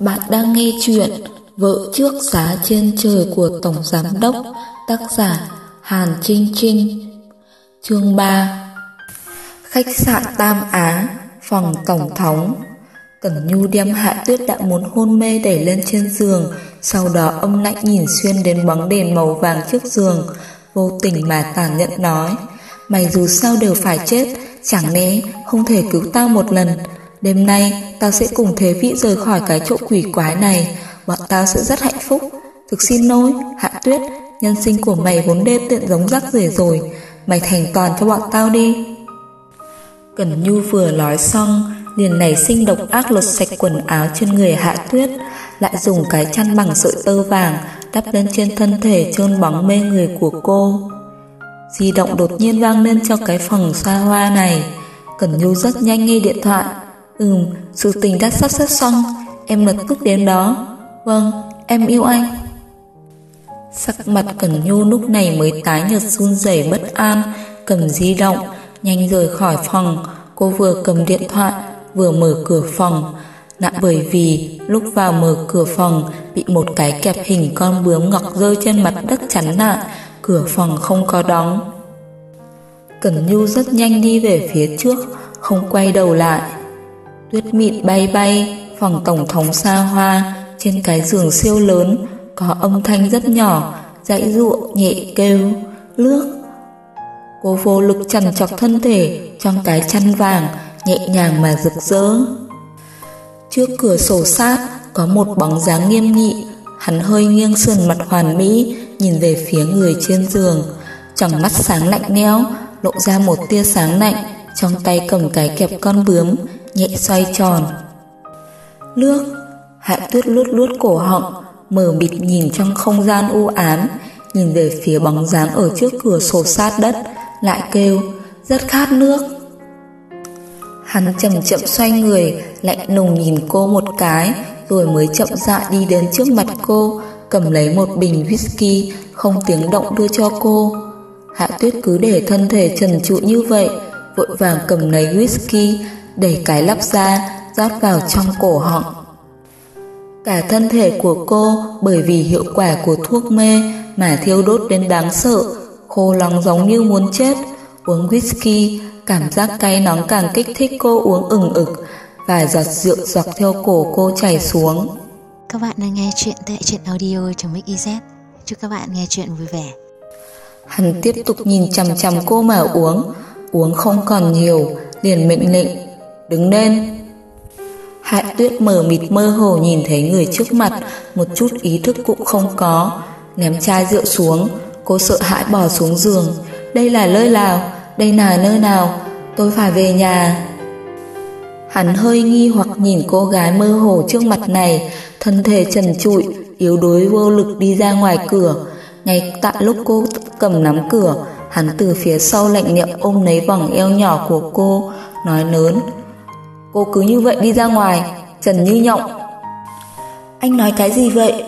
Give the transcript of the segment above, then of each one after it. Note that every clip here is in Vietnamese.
Bạn đang nghe chuyện Vợ trước giá trên trời của Tổng Giám Đốc, Tác giả Hàn Trinh Trinh. Chương 3 Khách sạn Tam Á, Phòng Tổng thống. Cẩn Nhu đem Hạ Tuyết đã muốn hôn mê đẩy lên trên giường, Sau đó ông lạnh nhìn xuyên đến bóng đèn màu vàng trước giường, Vô tình mà tàn nhẫn nói, Mày dù sao đều phải chết, Chẳng lẽ không thể cứu tao một lần? Đêm nay tao sẽ cùng Thế Vĩ rời khỏi cái chỗ quỷ quái này. Bọn tao sẽ rất hạnh phúc. Thực xin lỗi, Hạ Tuyết Nhân sinh của mày vốn đê tiện giống rắc rưởi rồi. Mày thành toàn cho bọn tao đi. Cẩn Nhu vừa nói xong liền nảy sinh độc ác lột sạch quần áo trên người Hạ Tuyết lại dùng cái chăn bằng sợi tơ vàng đắp lên trên thân thể trơn bóng mê người của cô. Di động đột nhiên vang lên cho cái phòng xa hoa này. Cẩn Nhu rất nhanh nghe điện thoại. Ừm, sự tình đã sắp xếp xong. Em lập tức đến đó. Vâng, em yêu anh. Sắc mặt Cẩn Nhu lúc này mới tái nhợt run rẩy bất an. Cầm di động Nhanh rời khỏi phòng. Cô vừa cầm điện thoại Vừa mở cửa phòng. Nạ bởi vì lúc vào mở cửa phòng Bị một cái kẹp hình con bướm ngọc rơi trên mặt đất chắn nạn. Cửa phòng không có đóng. Cẩn Nhu rất nhanh đi về phía trước Không quay đầu lại. Tuyết mịn bay bay, phòng tổng thống xa hoa, trên cái giường siêu lớn, có âm thanh rất nhỏ, dãy ruộng nhẹ kêu, nước Cô vô lực chằn chọc thân thể trong cái chăn vàng, nhẹ nhàng mà rực rỡ. Trước cửa sổ sát có một bóng dáng nghiêm nghị, hắn hơi nghiêng sườn mặt hoàn mỹ, nhìn về phía người trên giường, trong mắt sáng lạnh lẽo, lộ ra một tia sáng lạnh, trong tay cầm cái kẹp con bướm, nhẹ xoay tròn. nước hạ tuyết lút lút cổ họng, mở bịt nhìn trong không gian u ám, nhìn về phía bóng dáng ở trước cửa sổ sát đất, lại kêu, rất khát nước. Hắn chậm chậm xoay người, lạnh lùng nhìn cô một cái, rồi mới chậm rãi đi đến trước mặt cô, cầm lấy một bình whisky, không tiếng động đưa cho cô. Hạ tuyết cứ để thân thể trần trụi như vậy, vội vàng cầm lấy whisky, đẩy cái lắp ra, rót vào trong cổ họng. Cả thân thể của cô bởi vì hiệu quả của thuốc mê mà thiêu đốt đến đáng sợ, khô nóng giống như muốn chết. Uống whisky, cảm giác cay nóng càng kích thích cô uống ừng ực, vài giọt rượu dọc theo cổ cô chảy xuống. Các bạn đang nghe chuyện tại truyện audio trong Mix Chúc các bạn nghe chuyện vui vẻ. Hắn tiếp tục nhìn chằm chằm cô mà uống, uống không còn nhiều, liền mệnh lệnh đứng lên. Hạ tuyết mờ mịt mơ hồ nhìn thấy người trước mặt, một chút ý thức cũng không có. Ném chai rượu xuống, cô sợ hãi bò xuống giường. Đây là nơi nào? Đây là nơi nào? Tôi phải về nhà. Hắn hơi nghi hoặc nhìn cô gái mơ hồ trước mặt này, thân thể trần trụi, yếu đuối vô lực đi ra ngoài cửa. Ngay tại lúc cô cầm nắm cửa, hắn từ phía sau lạnh lẽo ôm lấy vòng eo nhỏ của cô, nói lớn. Cô cứ như vậy đi ra ngoài, trần như nhộng. Anh nói cái gì vậy?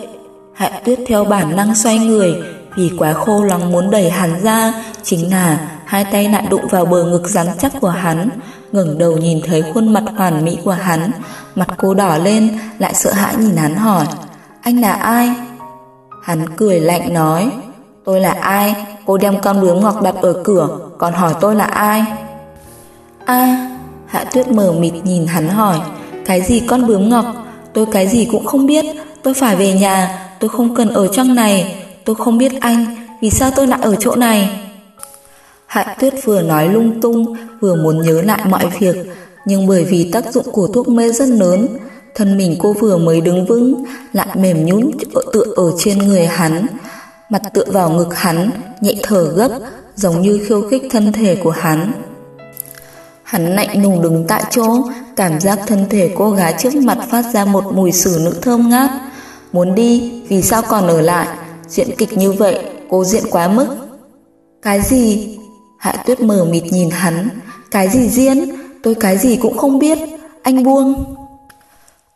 Hạ tuyết theo bản năng xoay người, vì quá khô lắng muốn đẩy hắn ra, chính là hai tay lại đụng vào bờ ngực rắn chắc của hắn, ngẩng đầu nhìn thấy khuôn mặt hoàn mỹ của hắn, mặt cô đỏ lên, lại sợ hãi nhìn hắn hỏi, anh là ai? Hắn cười lạnh nói, tôi là ai? Cô đem con bướm ngọc đặt ở cửa, còn hỏi tôi là ai? A, Hạ tuyết mờ mịt nhìn hắn hỏi, Cái gì con bướm ngọc? Tôi cái gì cũng không biết. Tôi phải về nhà. Tôi không cần ở trong này. Tôi không biết anh. Vì sao tôi lại ở chỗ này? Hạ tuyết vừa nói lung tung, Vừa muốn nhớ lại mọi việc. Nhưng bởi vì tác dụng của thuốc mê rất lớn, Thân mình cô vừa mới đứng vững, Lại mềm nhún tựa ở trên người hắn. Mặt tựa vào ngực hắn, Nhẹ thở gấp, Giống như khiêu khích thân thể của hắn. Hắn lạnh lùng đứng tại chỗ, cảm giác thân thể cô gái trước mặt phát ra một mùi xử nữ thơm ngát. Muốn đi, vì sao còn ở lại? Diễn kịch như vậy, cô diễn quá mức. Cái gì? Hạ tuyết mờ mịt nhìn hắn. Cái gì diễn? Tôi cái gì cũng không biết. Anh buông.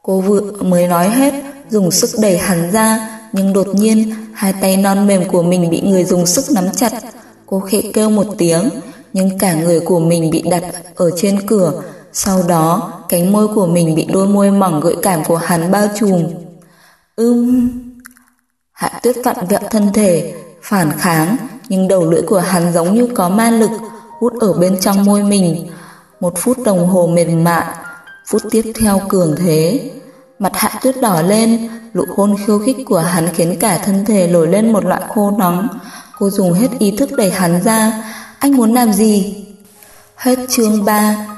Cô vừa mới nói hết, dùng sức đẩy hắn ra, nhưng đột nhiên, hai tay non mềm của mình bị người dùng sức nắm chặt. Cô khẽ kêu một tiếng, nhưng cả người của mình bị đặt ở trên cửa, Sau đó, cánh môi của mình bị đôi môi mỏng gợi cảm của hắn bao trùm. Ưm... Hạ tuyết vặn vẹo thân thể, phản kháng, nhưng đầu lưỡi của hắn giống như có ma lực, hút ở bên trong môi mình. Một phút đồng hồ mềm mại, phút tiếp theo cường thế. Mặt hạ tuyết đỏ lên, lụ hôn khiêu khích của hắn khiến cả thân thể nổi lên một loại khô nóng. Cô dùng hết ý thức đẩy hắn ra. Anh muốn làm gì? Hết chương 3